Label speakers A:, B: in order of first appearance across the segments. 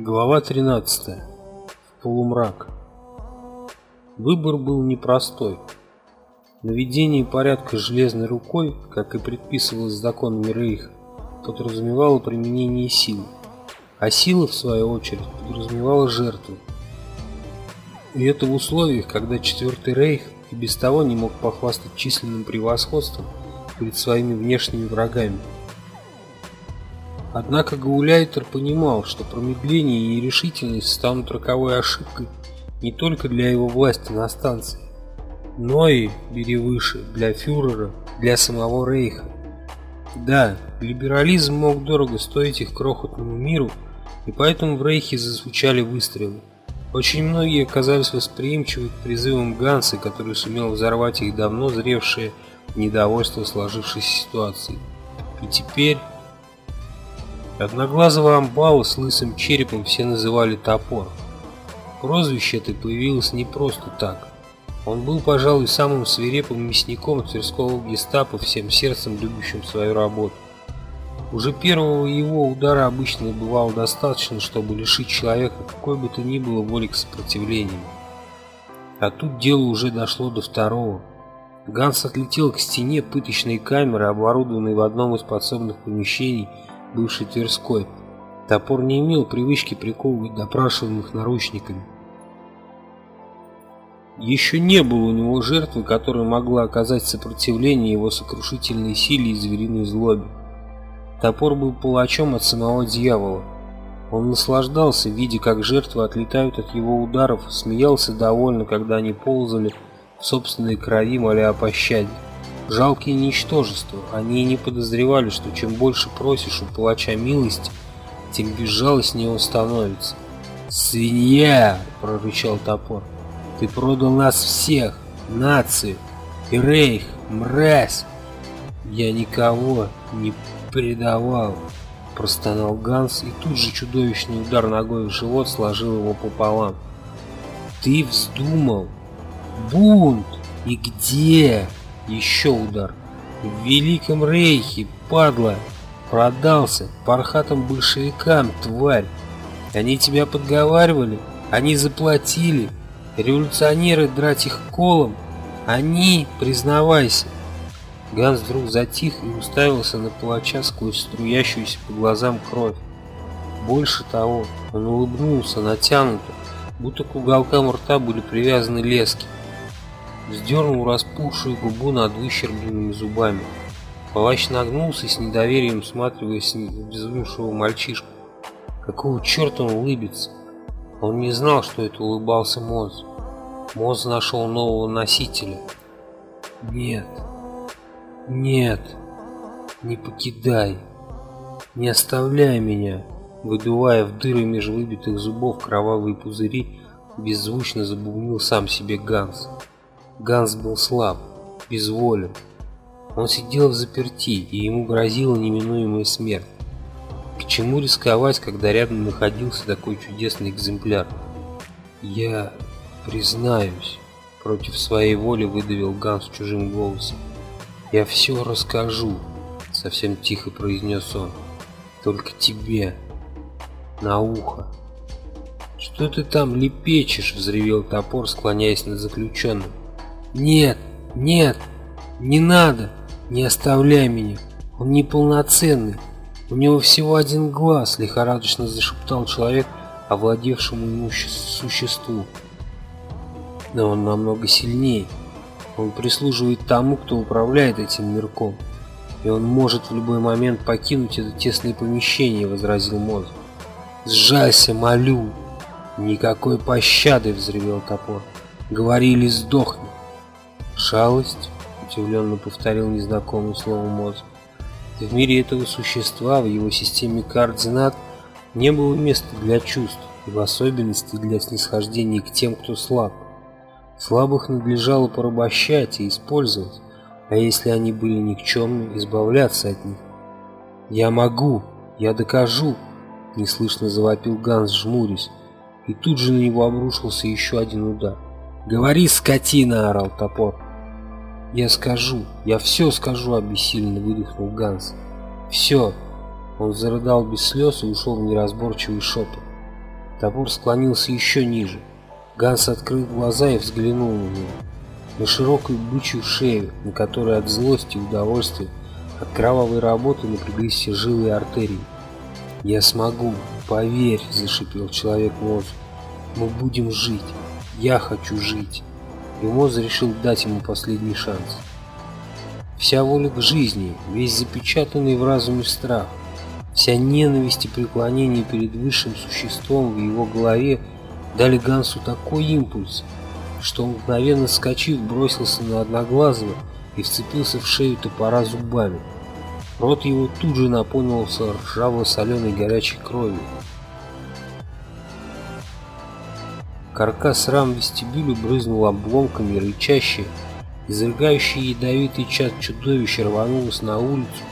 A: Глава 13. Полумрак. Выбор был непростой. Наведение порядка железной рукой, как и предписывалось законами Рейха, подразумевало применение силы, а сила, в свою очередь, подразумевала жертву. И это в условиях, когда Четвертый Рейх и без того не мог похвастать численным превосходством перед своими внешними врагами – Однако Гауляйтер понимал, что промедление и нерешительность станут роковой ошибкой не только для его власти на станции, но и, бери выше, для фюрера, для самого Рейха. Да, либерализм мог дорого стоить их крохотному миру, и поэтому в Рейхе зазвучали выстрелы. Очень многие оказались восприимчивы к призывам Ганса, который сумел взорвать их давно зревшее недовольство сложившейся ситуацией. И теперь Одноглазого амбала с лысым черепом все называли Топор. Прозвище это появилось не просто так. Он был, пожалуй, самым свирепым мясником Тверского гестапо, всем сердцем любящим свою работу. Уже первого его удара обычно бывало достаточно, чтобы лишить человека какой бы то ни было воли к сопротивлению. А тут дело уже дошло до второго. Ганс отлетел к стене пыточной камеры, оборудованной в одном из подсобных помещений, бывший Тверской. Топор не имел привычки приковывать допрашиваемых наручниками. Еще не было у него жертвы, которая могла оказать сопротивление его сокрушительной силе и звериной злобе. Топор был палачом от самого дьявола. Он наслаждался, видя, как жертвы отлетают от его ударов, смеялся довольно, когда они ползали в собственной крови, моля о пощаде. Жалкие ничтожества, они и не подозревали, что чем больше просишь у палача милости, тем безжалостнее он становится. «Свинья!» – прорычал топор. «Ты продал нас всех, нацию, и рейх, мразь!» «Я никого не предавал!» – простонал Ганс, и тут же чудовищный удар ногой в живот сложил его пополам. «Ты вздумал? Бунт! И где?» Еще удар. В Великом Рейхе, падла, продался пархатым большевикам, тварь. Они тебя подговаривали, они заплатили. Революционеры драть их колом. Они, признавайся. Ганс вдруг затих и уставился на палача сквозь струящуюся по глазам кровь. Больше того, он улыбнулся натянуто, будто к уголкам рта были привязаны лески вздернул распухшую губу над выщербленными зубами. Палач нагнулся с недоверием, всматриваясь в безумшего мальчишку. Какого черта он улыбится? Он не знал, что это улыбался Моз. Моз нашел нового носителя. Нет, нет, не покидай, не оставляй меня. Выдувая в дыры меж выбитых зубов кровавые пузыри, беззвучно забубнил сам себе Ганс. Ганс был слаб, безволен. Он сидел в заперти, и ему грозила неминуемая смерть. К чему рисковать, когда рядом находился такой чудесный экземпляр? Я признаюсь, против своей воли выдавил Ганс чужим голосом. Я все расскажу, совсем тихо произнес он. Только тебе на ухо. Что ты там лепечешь? взревел топор, склоняясь над заключенным. Нет, нет, не надо, не оставляй меня. Он неполноценный. У него всего один глаз, лихорадочно зашептал человек, овладевшему ему существу. Но он намного сильнее. Он прислуживает тому, кто управляет этим мирком. И он может в любой момент покинуть это тесное помещение, возразил мозг. Сжалься, молю. Никакой пощады, взревел топор. Говорили, сдохни. «Шалость?» – удивленно повторил незнакомое слово мозг. В мире этого существа, в его системе координат, не было места для чувств, и в особенности для снисхождения к тем, кто слаб. Слабых надлежало порабощать и использовать, а если они были никчемны, избавляться от них. «Я могу! Я докажу!» – неслышно завопил Ганс, жмурясь, и тут же на него обрушился еще один удар. «Говори, скотина!» – орал топор. «Я скажу, я все скажу», — обессиленно выдохнул Ганс. «Все». Он зарыдал без слез и ушел в неразборчивый шепот. Топор склонился еще ниже. Ганс открыл глаза и взглянул на него. На широкую бычью шею, на которой от злости и удовольствия от кровавой работы напряглись все жилы и артерии. «Я смогу, поверь», — зашипел человек Моз. «Мы будем жить. Я хочу жить». И Моз решил дать ему последний шанс. Вся воля к жизни, весь запечатанный в разуме страх, вся ненависть и преклонение перед высшим существом в его голове дали Гансу такой импульс, что он мгновенно скачив бросился на Одноглазого и вцепился в шею топора зубами. Рот его тут же наполнился ржаво-соленой горячей кровью. Каркас рам вестибюля брызнул обломками, рычащий, изрыгающий ядовитый чад чудовища рванулось на улицу,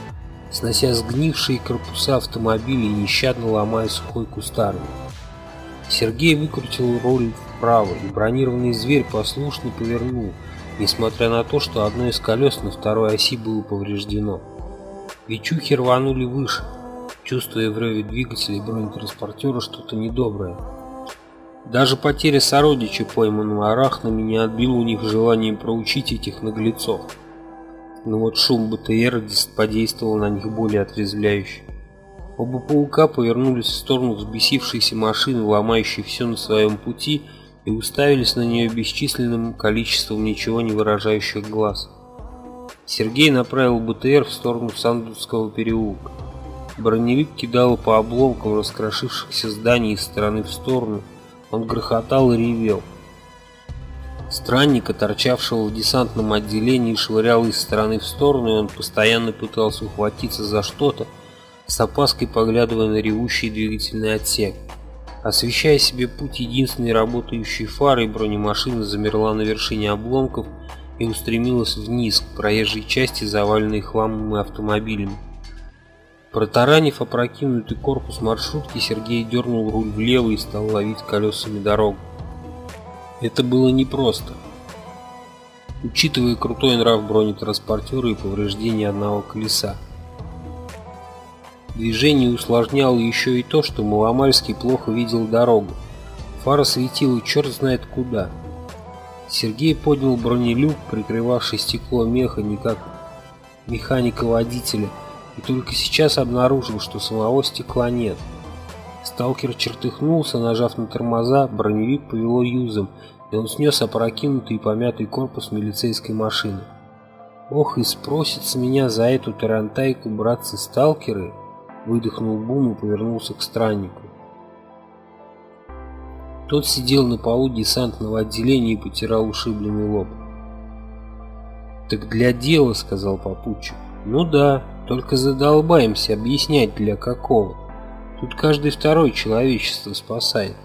A: снося сгнившие корпуса автомобилей и нещадно ломая сухой кустарник. Сергей выкрутил руль вправо, и бронированный зверь послушно повернул, несмотря на то, что одно из колес на второй оси было повреждено. Вичухи рванули выше, чувствуя в реве двигателя и бронетранспортера что-то недоброе. Даже потеря сородича, пойманного арахнами, не отбила у них желание проучить этих наглецов. Но вот шум БТР подействовал на них более отрезвляюще. Оба паука повернулись в сторону взбесившейся машины, ломающей все на своем пути, и уставились на нее бесчисленным количеством ничего не выражающих глаз. Сергей направил БТР в сторону Сандутского переулка. Броневик кидал по обломкам раскрошившихся зданий из стороны в сторону, он грохотал и ревел. Странника, торчавшего в десантном отделении, швырял из стороны в сторону, и он постоянно пытался ухватиться за что-то, с опаской поглядывая на ревущий двигательный отсек. Освещая себе путь единственной работающей фарой, бронемашина замерла на вершине обломков и устремилась вниз к проезжей части, заваленной хламом и автомобилями. Протаранив опрокинутый корпус маршрутки, Сергей дернул руль влево и стал ловить колесами дорогу. Это было непросто. Учитывая крутой нрав бронетранспортера и повреждение одного колеса. Движение усложняло еще и то, что Маломальский плохо видел дорогу. Фара светила черт знает куда. Сергей поднял бронелюк, прикрывавший стекло меха не как механика-водителя, и только сейчас обнаружил, что самого стекла нет. Сталкер чертыхнулся, нажав на тормоза, броневик повело юзом, и он снес опрокинутый и помятый корпус милицейской машины. «Ох, и спросит с меня за эту тарантайку братцы-сталкеры!» Выдохнул Бум и повернулся к страннику. Тот сидел на полу десантного отделения и потирал ушибленный лоб. «Так для дела», — сказал попутчик. «Ну да, только задолбаемся объяснять для какого. Тут каждый второй человечество спасает.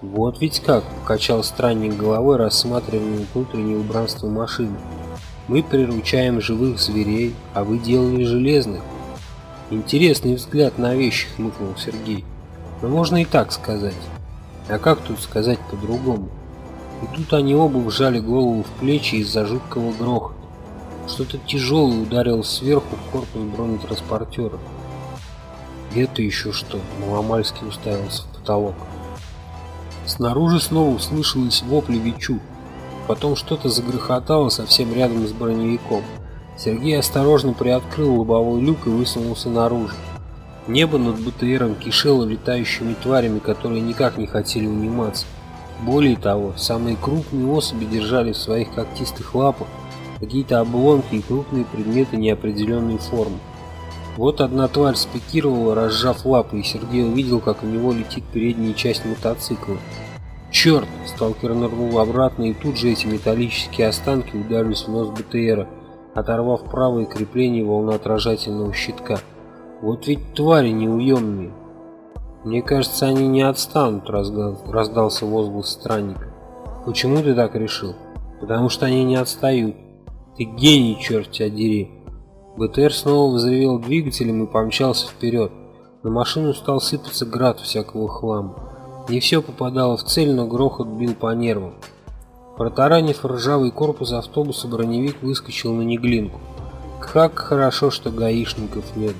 A: Вот ведь как, покачал странник головой, рассматривая внутреннее убранство машины. Мы приручаем живых зверей, а вы делали железных. Интересный взгляд на вещи, хмыкнул Сергей. Но можно и так сказать. А как тут сказать по-другому? И тут они оба вжали голову в плечи из-за жуткого грохота. Что-то тяжелое ударило сверху в корпус бронетранспортера. Это еще что? Маломальский уставился в потолок. Снаружи снова услышалось вопли Вичу. Потом что-то загрохотало совсем рядом с броневиком. Сергей осторожно приоткрыл лобовой люк и высунулся наружу. Небо над БТРом кишело летающими тварями, которые никак не хотели униматься. Более того, самые крупные особи держали в своих когтистых лапах какие-то обломки и крупные предметы неопределенной формы. Вот одна тварь спикировала, разжав лапы, и Сергей увидел, как у него летит передняя часть мотоцикла. Черт! Сталкер нырнул обратно, и тут же эти металлические останки ударились в нос БТРа, оторвав правое крепление волноотражательного щитка. Вот ведь твари неуемные. Мне кажется, они не отстанут, раздался возглас странника. Почему ты так решил? Потому что они не отстают. Ты гений, черт тебя дери. БТР снова взревел двигателем и помчался вперед. На машину стал сыпаться град всякого хлама. Не все попадало в цель, но грохот бил по нервам. Протаранив ржавый корпус автобуса, броневик выскочил на неглинку. Как хорошо, что гаишников нет.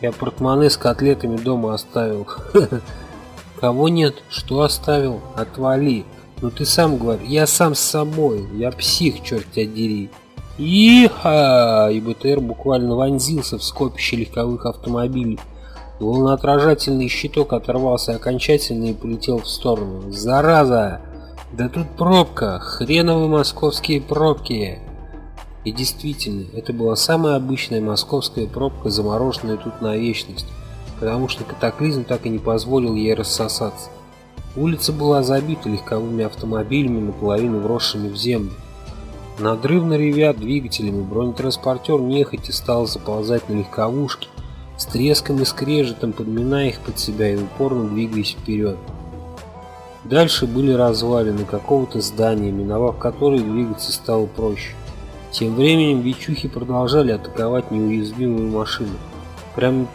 A: Я портмоне с котлетами дома оставил. Никого нет? Что оставил? Отвали. Ну ты сам говори. Я сам с собой. Я псих, черт тебя дери. Иха! И БТР буквально вонзился в скопище легковых автомобилей. Волноотражательный щиток оторвался окончательно и полетел в сторону. Зараза! Да тут пробка! Хреновые московские пробки! И действительно, это была самая обычная московская пробка, замороженная тут на вечность, потому что катаклизм так и не позволил ей рассосаться. Улица была забита легковыми автомобилями, наполовину вросшими в землю. Надрывно ревя двигателями, бронетранспортер нехотя стал заползать на легковушки, с треском и скрежетом подминая их под себя и упорно двигаясь вперед. Дальше были развалины какого-то здания, миновав которые двигаться стало проще. Тем временем бичухи продолжали атаковать неуязвимую машину. Прямо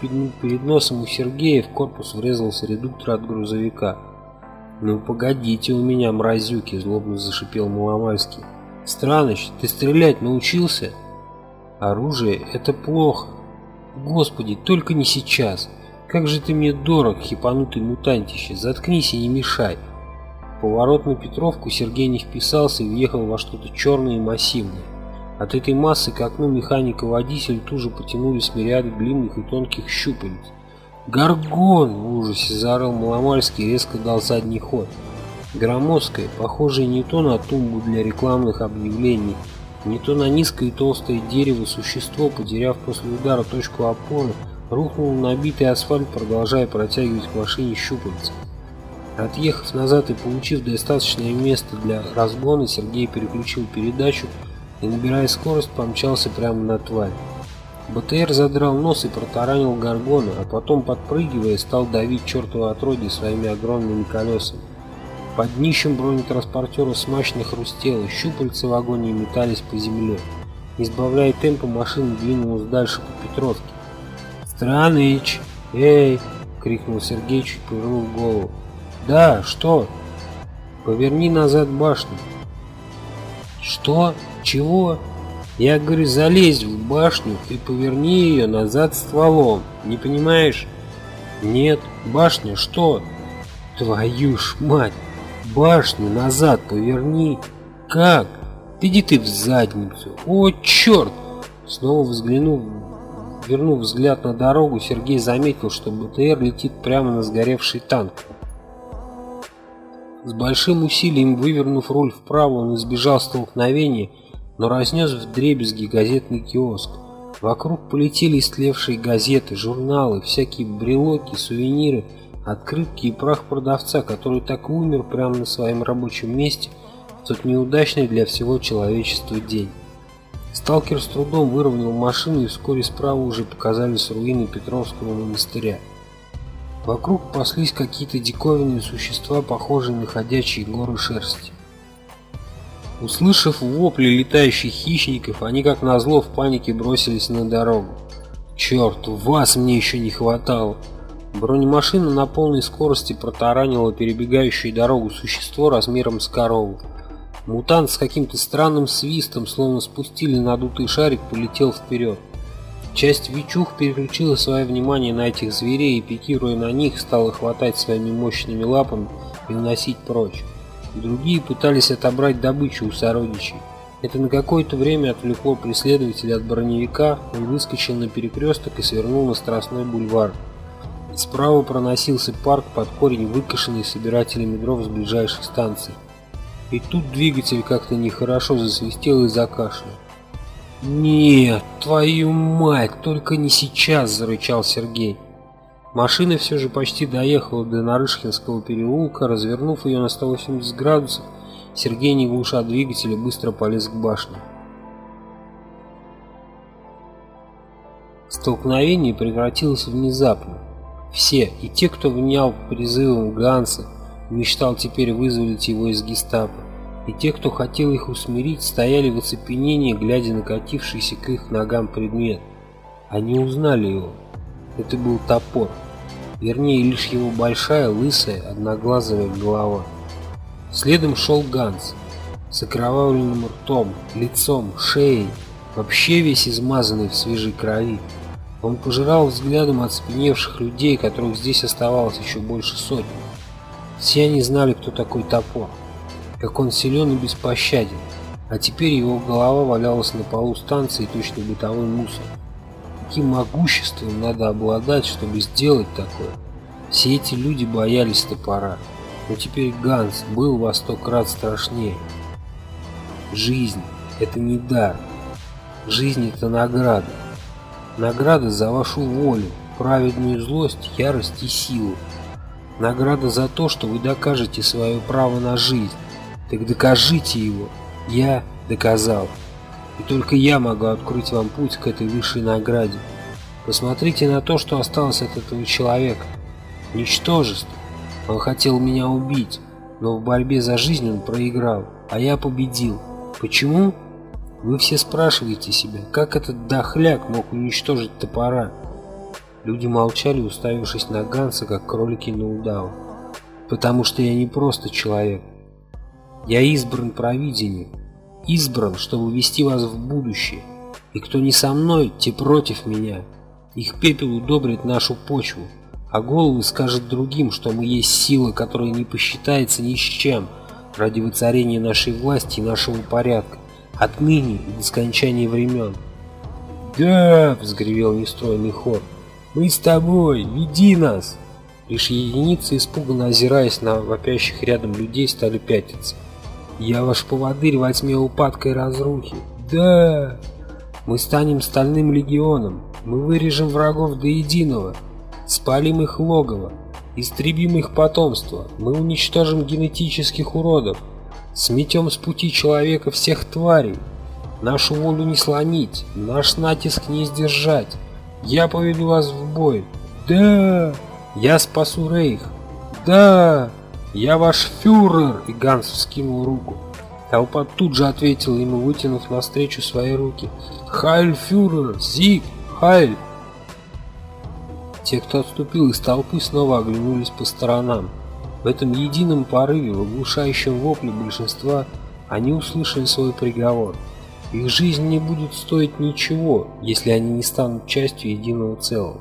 A: перед носом у Сергея в корпус врезался редуктор от грузовика. «Ну погодите у меня, мразюки!» – злобно зашипел Маломальский. «Страныч, ты стрелять научился?» «Оружие – это плохо. Господи, только не сейчас. Как же ты мне дорог, хипанутый мутантище, заткнись и не мешай!» Поворот на Петровку Сергей не вписался и въехал во что-то черное и массивное. От этой массы к окну механика-водитель тут же потянулись мириады длинных и тонких щупалец. «Гаргон!» – в ужасе заорал Маломальский и резко дал задний ход. Громоздкое, похожее не то на тумбу для рекламных объявлений, не то на низкое и толстое дерево существо, потеряв после удара точку опоры, рухнул на набитый асфальт, продолжая протягивать к машине щупальца. Отъехав назад и получив достаточное место для разгона, Сергей переключил передачу и, набирая скорость, помчался прямо на тварь. БТР задрал нос и протаранил горгона, а потом, подпрыгивая, стал давить чертово отродье своими огромными колесами. Под днищем бронетранспортера смачно хрустело, щупальца в агонии метались по земле. Избавляя темпа, машина двинулась дальше по Петровке. «Страныч! Эй!» — крикнул Сергей, чуть повернув голову. «Да, что?» «Поверни назад башню». «Что?» Чего? Я говорю, залезь в башню и поверни ее назад стволом. Не понимаешь? Нет. Башня что? Твою ж мать. Башню назад поверни. Как? Иди ты в задницу. О, черт! Снова взглянув, вернув взгляд на дорогу, Сергей заметил, что БТР летит прямо на сгоревший танк. С большим усилием вывернув руль вправо, он избежал столкновения но разнес в дребезги газетный киоск. Вокруг полетели истлевшие газеты, журналы, всякие брелоки, сувениры, открытки и прах продавца, который так и умер прямо на своем рабочем месте в тот неудачный для всего человечества день. Сталкер с трудом выровнял машину и вскоре справа уже показались руины Петровского монастыря. Вокруг паслись какие-то диковинные существа, похожие на ходячие горы шерсти. Услышав вопли летающих хищников, они как назло в панике бросились на дорогу. Черт, вас мне еще не хватало. Бронемашина на полной скорости протаранила перебегающую дорогу существо размером с корову. Мутант с каким-то странным свистом, словно спустили надутый шарик, полетел вперед. Часть Вичух переключила свое внимание на этих зверей и, пикируя на них, стала хватать своими мощными лапами и уносить прочь. Другие пытались отобрать добычу у сородичей. Это на какое-то время отвлекло преследователя от броневика, он выскочил на перекресток и свернул на Страстной бульвар. Справа проносился парк под корень, выкошенный собирателями дров с ближайших станций. И тут двигатель как-то нехорошо засвистел и закашлял. «Нет, твою мать, только не сейчас!» – зарычал Сергей. Машина все же почти доехала до Нарышкинского переулка, развернув ее на 180 градусов, Сергей, не глуша двигателя, быстро полез к башне. Столкновение прекратилось внезапно. Все, и те, кто внял призывом Ганса, мечтал теперь вызволить его из гестапо, и те, кто хотел их усмирить, стояли в оцепенении, глядя на катившийся к их ногам предмет. Они узнали его. Это был топор. Вернее, лишь его большая, лысая, одноглазая голова. Следом шел Ганс. С окровавленным ртом, лицом, шеей, вообще весь измазанный в свежей крови. Он пожирал взглядом оцепеневших людей, которых здесь оставалось еще больше сотни. Все они знали, кто такой топор, как он силен и беспощаден, а теперь его голова валялась на полу станции точно бытовой мусор. Каким могуществом надо обладать, чтобы сделать такое? Все эти люди боялись топора, но теперь Ганс был во сто крат страшнее. Жизнь – это не дар. Жизнь – это награда. Награда за вашу волю, праведную злость, ярость и силу. Награда за то, что вы докажете свое право на жизнь. Так докажите его. Я доказал. И только я могу открыть вам путь к этой высшей награде. Посмотрите на то, что осталось от этого человека. Ничтожество. Он хотел меня убить, но в борьбе за жизнь он проиграл, а я победил. Почему? Вы все спрашиваете себя, как этот дохляк мог уничтожить топора? Люди молчали, уставившись на Ганса, как кролики на удава. Потому что я не просто человек. Я избран провидением. Избран, чтобы вести вас в будущее. И кто не со мной, те против меня. Их пепел удобрит нашу почву, а головы скажет другим, что мы есть сила, которая не посчитается ни с чем ради воцарения нашей власти и нашего порядка, отныне и до скончания времен. «Да!» — взгревел нестройный хор. «Мы с тобой! Веди нас!» Лишь единицы, испуганно озираясь на вопящих рядом людей, стали пятиться. «Я ваш поводырь во тьме упадка и разрухи!» «Да!» «Мы станем стальным легионом! Мы вырежем врагов до единого!» Спалим их логово, истребим их потомство, мы уничтожим генетических уродов, сметем с пути человека всех тварей. Нашу волю не сломить, наш натиск не сдержать. Я поведу вас в бой. Да, я спасу Рейх. Да, я ваш фюрер. И Ганс вскинул руку. Толпа тут же ответила ему, вытянув навстречу свои руки. Хайль фюрер, Зиг, Хайль. Те, кто отступил из толпы, снова оглянулись по сторонам. В этом едином порыве, в оглушающем вопле большинства, они услышали свой приговор. Их жизнь не будет стоить ничего, если они не станут частью единого целого.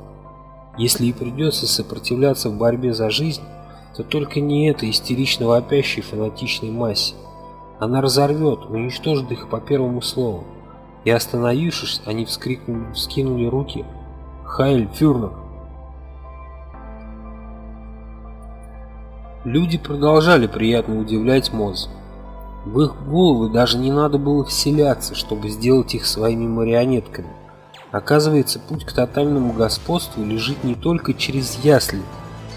A: Если и придется сопротивляться в борьбе за жизнь, то только не этой истерично вопящей фанатичной массе. Она разорвет, уничтожит их по первому слову. И остановившись, они вскрикнули, вскинули руки. «Хайль Фюрнер!» Люди продолжали приятно удивлять Моз. В их головы даже не надо было вселяться, чтобы сделать их своими марионетками. Оказывается, путь к тотальному господству лежит не только через ясли,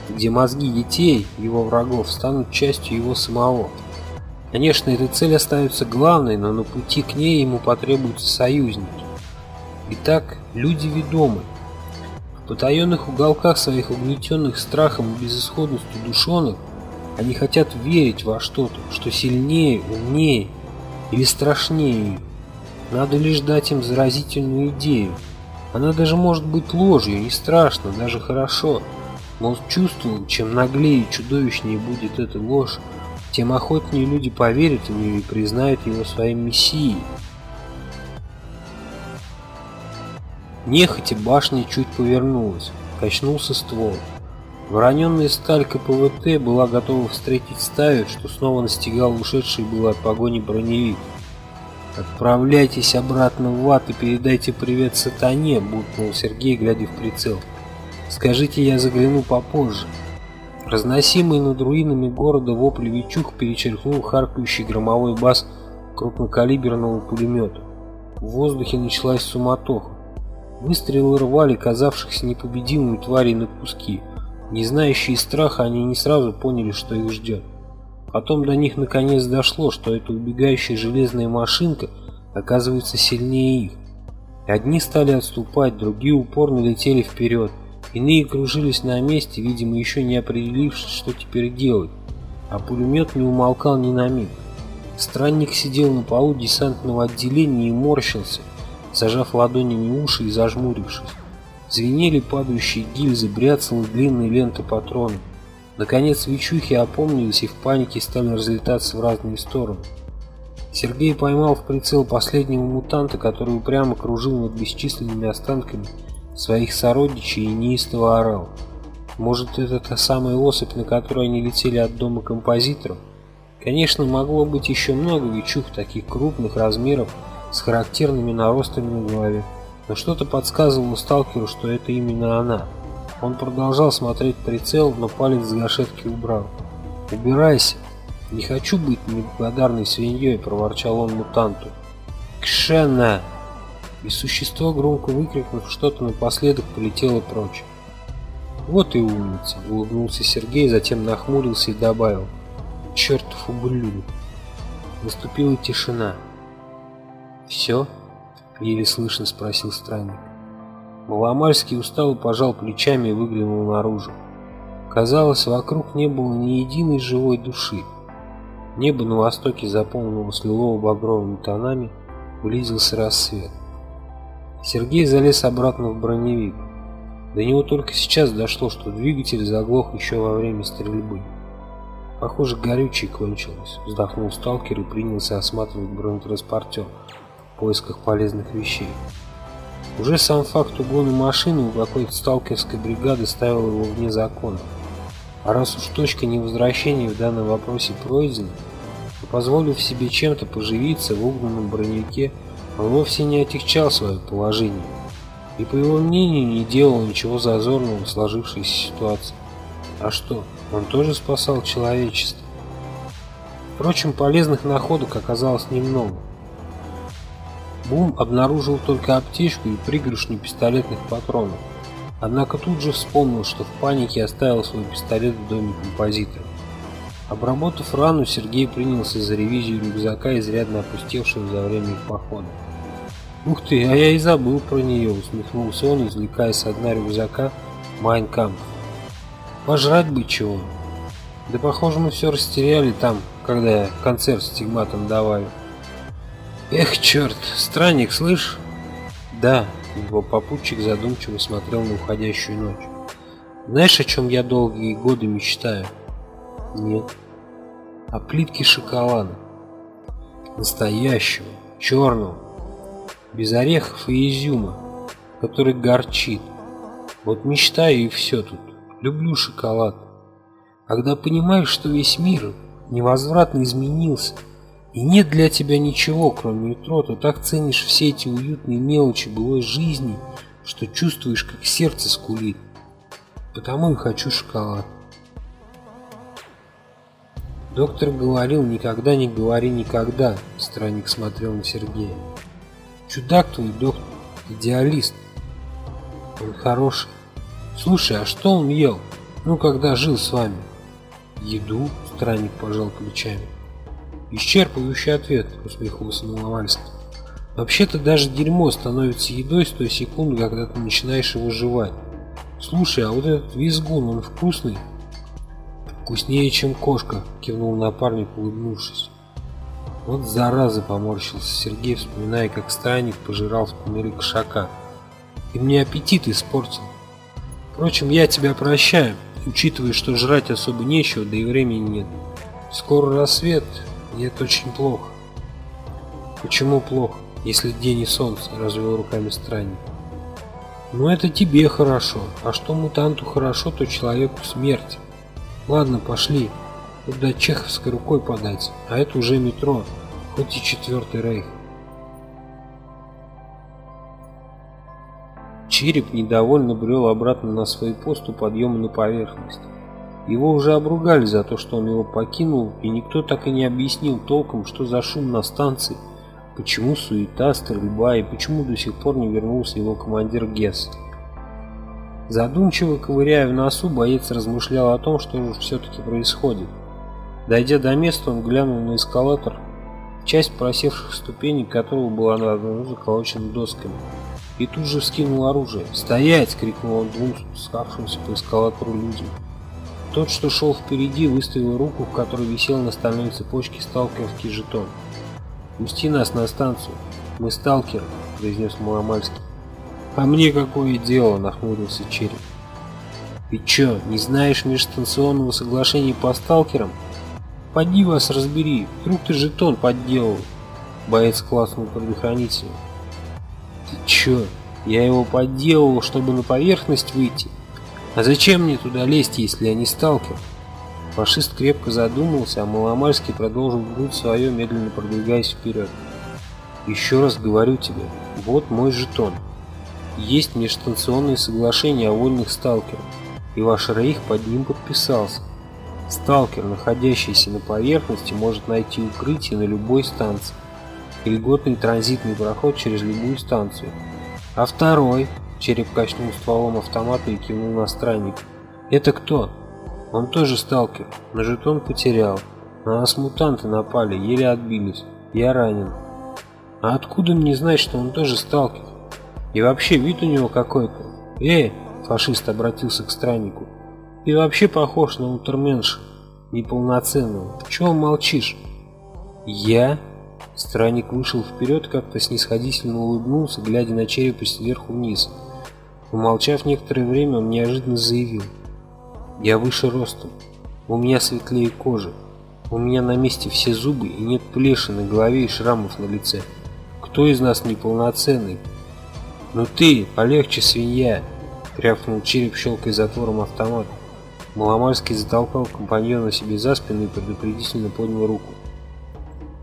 A: где мозги детей, его врагов, станут частью его самого. Конечно, эта цель остается главной, но на пути к ней ему потребуются союзники. Итак, люди ведомы. В потаенных уголках своих угнетенных страхом и безысходностью душонок они хотят верить во что-то, что сильнее, умнее или страшнее их. Надо лишь дать им заразительную идею. Она даже может быть ложью, не страшно, даже хорошо. Мозг чувствовал, чем наглее и чудовищнее будет эта ложь, тем охотнее люди поверят в нее и признают его своим мессией. Нехотя башня чуть повернулась, качнулся ствол. Вороненная сталь КПВТ была готова встретить стаю, что снова настигал ушедший был от погони броневик. «Отправляйтесь обратно в ад и передайте привет сатане», — буркнул Сергей, глядя в прицел. «Скажите, я загляну попозже». Разносимый над руинами города вопль Вичух перечеркнул харкающий громовой бас крупнокалиберного пулемета. В воздухе началась суматоха. Выстрелы рвали казавшихся непобедимыми тварей на куски — не знающие страха, они не сразу поняли, что их ждет. Потом до них наконец дошло, что эта убегающая железная машинка оказывается сильнее их. Одни стали отступать, другие упорно летели вперед, иные кружились на месте, видимо, еще не определившись, что теперь делать, а пулемет не умолкал ни на миг. Странник сидел на полу десантного отделения и морщился, зажав ладонями уши и зажмурившись. Звенели падающие гильзы, бряцала длинные ленты патронов. Наконец Вичухи опомнились и в панике стали разлетаться в разные стороны. Сергей поймал в прицел последнего мутанта, который упрямо кружил над бесчисленными останками своих сородичей и неистово орал. Может, это та самая особь, на которой они летели от дома композиторов? Конечно, могло быть еще много вечух таких крупных размеров с характерными наростами на голове, но что-то подсказывало сталкеру, что это именно она. Он продолжал смотреть прицел, но палец с гашетки убрал. «Убирайся! Не хочу быть неблагодарной свиньей!» – проворчал он мутанту. «Кшена!» И существо, громко выкрикнув что-то напоследок, полетело прочь. «Вот и умница!» – улыбнулся Сергей, затем нахмурился и добавил. «Чертов ублюдок!» Наступила тишина. «Все?» – еле слышно спросил странник. Маломальский устало пожал плечами и выглянул наружу. Казалось, вокруг не было ни единой живой души. Небо на востоке заполнилось лилово-багровыми тонами, близился рассвет. Сергей залез обратно в броневик. До него только сейчас дошло, что двигатель заглох еще во время стрельбы. Похоже, горючее кончилось. Вздохнул сталкер и принялся осматривать бронетранспортер поисках полезных вещей. Уже сам факт угона машины у какой-то сталкерской бригады ставил его вне закона. А раз уж точка невозвращения в данном вопросе пройдена, то позволив себе чем-то поживиться в угнанном броневике, он вовсе не отягчал свое положение. И по его мнению не делал ничего зазорного в сложившейся ситуации. А что, он тоже спасал человечество? Впрочем, полезных находок оказалось немного. Бум обнаружил только аптечку и пригоршню пистолетных патронов. Однако тут же вспомнил, что в панике оставил свой пистолет в доме композитора. Обработав рану, Сергей принялся за ревизию рюкзака, изрядно опустевшего за время похода. «Ух ты, а я и забыл про нее», — усмехнулся он, извлекая с дна рюкзака «Майнкамп». «Пожрать бы чего». «Да похоже мы все растеряли там, когда концерт с стигматом давали». Эх, черт, странник, слышь? Да, его попутчик задумчиво смотрел на уходящую ночь. Знаешь, о чем я долгие годы мечтаю? Нет. О плитке шоколада. Настоящего, черного, без орехов и изюма, который горчит. Вот мечтаю и все тут. Люблю шоколад. Когда понимаешь, что весь мир невозвратно изменился, и нет для тебя ничего, кроме метро, ты так ценишь все эти уютные мелочи былой жизни, что чувствуешь, как сердце скулит. Потому и хочу шоколад. Доктор говорил, никогда не говори никогда, странник смотрел на Сергея. Чудак твой доктор, идеалист. Он хороший. Слушай, а что он ел? Ну, когда жил с вами? Еду, странник пожал плечами. Исчерпывающий ответ, усмехнулся Маловальский. Вообще-то даже дерьмо становится едой с той секунды, когда ты начинаешь его жевать. Слушай, а вот этот визгун, он вкусный? Вкуснее, чем кошка, кивнул напарник, улыбнувшись. Вот зараза, поморщился Сергей, вспоминая, как странник пожирал в туннеле кошака. И мне аппетит испортил. Впрочем, я тебя прощаю, учитывая, что жрать особо нечего, да и времени нет. Скоро рассвет, и это очень плохо. Почему плохо, если день и солнце, развел руками странник. Ну это тебе хорошо, а что мутанту хорошо, то человеку смерть. Ладно, пошли. Тут до Чеховской рукой подать, а это уже метро, хоть и четвертый рейх. Череп недовольно брел обратно на свой пост у подъема на поверхность. Его уже обругали за то, что он его покинул, и никто так и не объяснил толком, что за шум на станции, почему суета, стрельба и почему до сих пор не вернулся его командир Гесс. Задумчиво ковыряя в носу, боец размышлял о том, что же все-таки происходит. Дойдя до места, он глянул на эскалатор, часть просевших ступеней которого была наверху заколочена досками, и тут же вскинул оружие. «Стоять!» — крикнул он двум спускавшимся по эскалатору людям. Тот, что шел впереди, выставил руку, в которой висел на стальной цепочке сталкерский жетон. «Пусти нас на станцию. Мы сталкеры», — произнес Муамальский. «А мне какое дело?» — нахмурился Череп. «Ты чё, не знаешь межстанционного соглашения по сталкерам? Поди вас разбери, вдруг ты жетон подделал!» Боец класснул предохранителем. «Ты чё, я его подделал, чтобы на поверхность выйти?» А зачем мне туда лезть, если я не сталкер? Фашист крепко задумался, а Маломальский продолжил гнуть свое, медленно продвигаясь вперед. Еще раз говорю тебе, вот мой жетон. Есть межстанционные соглашения о вольных сталкерах, и ваш рейх под ним подписался. Сталкер, находящийся на поверхности, может найти укрытие на любой станции и льготный транзитный проход через любую станцию. А второй, череп качнул стволом автомата и кивнул на странник. Это кто? Он тоже сталкер, но жетон потерял. На нас мутанты напали, еле отбились. Я ранен. А откуда мне знать, что он тоже сталкер? И вообще вид у него какой-то. Эй, фашист обратился к страннику. Ты вообще похож на утерменша, неполноценного. Чего молчишь? Я? Странник вышел вперед, как-то снисходительно улыбнулся, глядя на черепа сверху вниз. Умолчав некоторое время, он неожиданно заявил. Я выше ростом, у меня светлее кожа, у меня на месте все зубы и нет плеши на голове и шрамов на лице. Кто из нас неполноценный? «Ну ты, полегче, свинья!» — рявкнул череп, щелкая затвором автомата. Маломальский затолкал компаньона себе за спину и предупредительно поднял руку.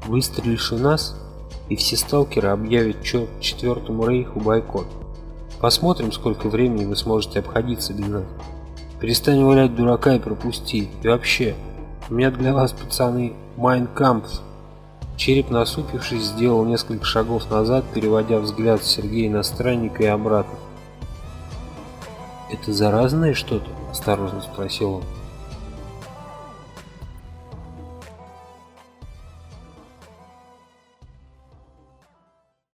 A: «Выстрелишь в нас, и все сталкеры объявят четвертому рейху бойкот. Посмотрим, сколько времени вы сможете обходиться без нас. Перестань валять дурака и пропусти. И вообще, у меня для вас, пацаны, Майнкампс Череп, насупившись, сделал несколько шагов назад, переводя взгляд Сергея на странника и обратно. «Это заразное что-то?» – осторожно спросил он.